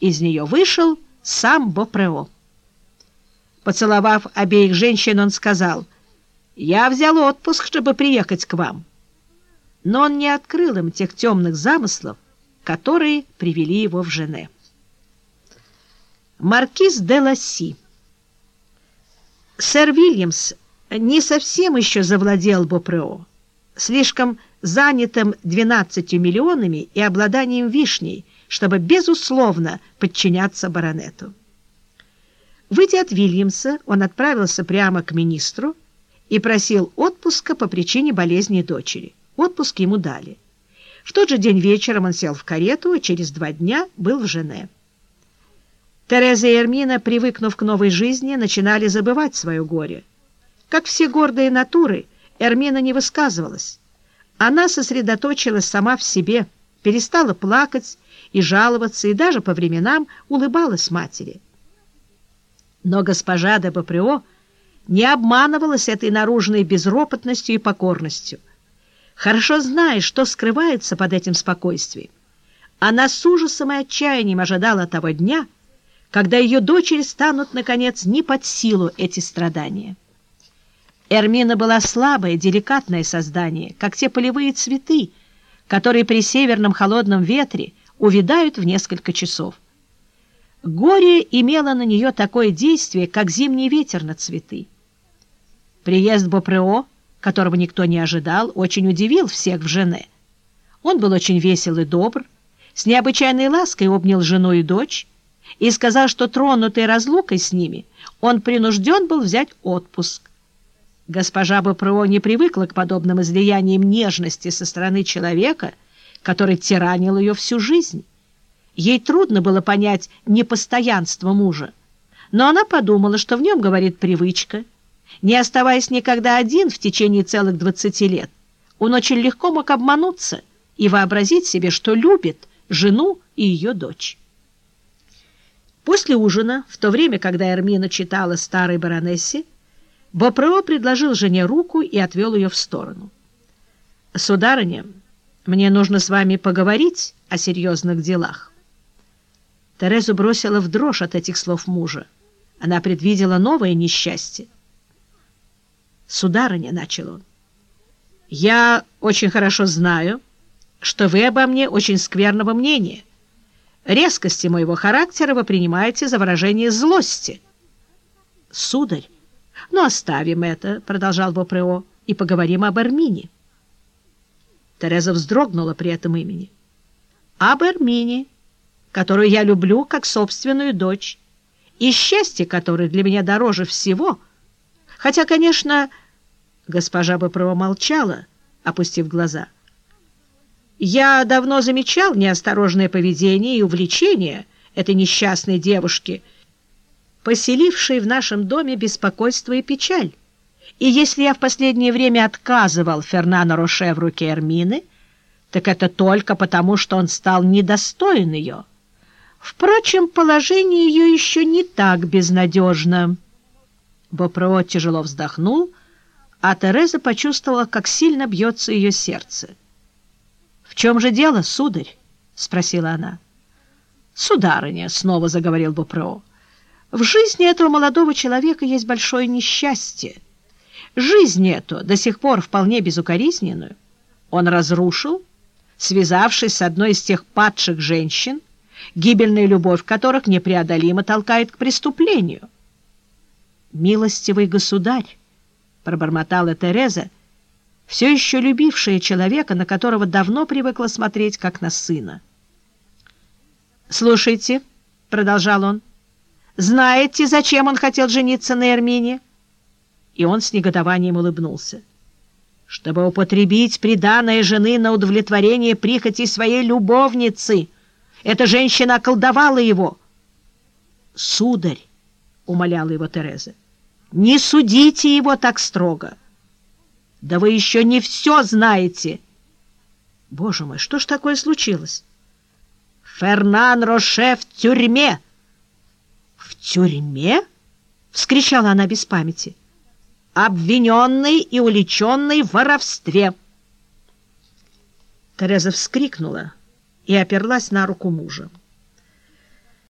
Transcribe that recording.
Из нее вышел сам Бопрео. Поцеловав обеих женщин, он сказал, «Я взял отпуск, чтобы приехать к вам». Но он не открыл им тех темных замыслов, которые привели его в Жене. Маркиз де Ласси Сэр Вильямс не совсем еще завладел Бопрео, слишком занятым 12 миллионами и обладанием вишней, чтобы, безусловно, подчиняться баронету. Выйдя от Вильямса, он отправился прямо к министру и просил отпуска по причине болезни дочери. Отпуск ему дали. В тот же день вечером он сел в карету и через два дня был в Жене. Тереза и Эрмина, привыкнув к новой жизни, начинали забывать свое горе. Как все гордые натуры, Эрмина не высказывалась. Она сосредоточилась сама в себе, перестала плакать и жаловаться, и даже по временам улыбалась матери. Но госпожа де Баприо не обманывалась этой наружной безропотностью и покорностью. Хорошо зная, что скрывается под этим спокойствием, она с ужасом и отчаянием ожидала того дня, когда ее дочери станут, наконец, не под силу эти страдания. Эрмина была слабое, деликатное создание, как те полевые цветы, которые при северном холодном ветре увядают в несколько часов. Горе имело на нее такое действие, как зимний ветер на цветы. Приезд Бопрео, которого никто не ожидал, очень удивил всех в Жене. Он был очень весел и добр, с необычайной лаской обнял жену и дочь и сказал, что, тронутый разлукой с ними, он принужден был взять отпуск. Госпожа Бопрео не привыкла к подобным излияниям нежности со стороны человека, который тиранил ее всю жизнь. Ей трудно было понять непостоянство мужа, но она подумала, что в нем говорит привычка. Не оставаясь никогда один в течение целых двадцати лет, он очень легко мог обмануться и вообразить себе, что любит жену и ее дочь. После ужина, в то время, когда Эрмина читала старой баронессе, Бопрео предложил жене руку и отвел ее в сторону. «Сударыня, мне нужно с вами поговорить о серьезных делах». Терезу бросила в дрожь от этих слов мужа. Она предвидела новое несчастье. «Сударыня», — начал он, — «я очень хорошо знаю, что вы обо мне очень скверного мнения. Резкости моего характера вы принимаете за выражение злости». «Сударь, «Ну, оставим это», — продолжал Бопрео, — «и поговорим об Эрмине». Тереза вздрогнула при этом имени. «Об Эрмине, которую я люблю как собственную дочь, и счастье которое для меня дороже всего, хотя, конечно...» Госпожа Бопрео молчала, опустив глаза. «Я давно замечал неосторожное поведение и увлечение этой несчастной девушки — поселившие в нашем доме беспокойство и печаль. И если я в последнее время отказывал Фернано Роше в руке Эрмины, так это только потому, что он стал недостоин ее. Впрочем, положение ее еще не так безнадежно. Бопро тяжело вздохнул, а Тереза почувствовала, как сильно бьется ее сердце. — В чем же дело, сударь? — спросила она. — Сударыня, — снова заговорил Бопро, — в жизни этого молодого человека есть большое несчастье. Жизнь эту, до сих пор вполне безукоризненную, он разрушил, связавшись с одной из тех падших женщин, гибельная любовь которых непреодолимо толкает к преступлению. «Милостивый государь!» — пробормотала Тереза, все еще любившая человека, на которого давно привыкла смотреть, как на сына. «Слушайте», — продолжал он, — знаете, зачем он хотел жениться на Эрмине?» И он с негодованием улыбнулся. «Чтобы употребить приданное жены на удовлетворение прихоти своей любовницы. Эта женщина околдовала его». «Сударь», — умоляла его Тереза, — «не судите его так строго». «Да вы еще не все знаете!» «Боже мой, что ж такое случилось?» «Фернан Роше в тюрьме!» Тюрьме?» — вскричала она без памяти. «Обвиненный и уличенный в воровстве!» Тереза вскрикнула и оперлась на руку мужа.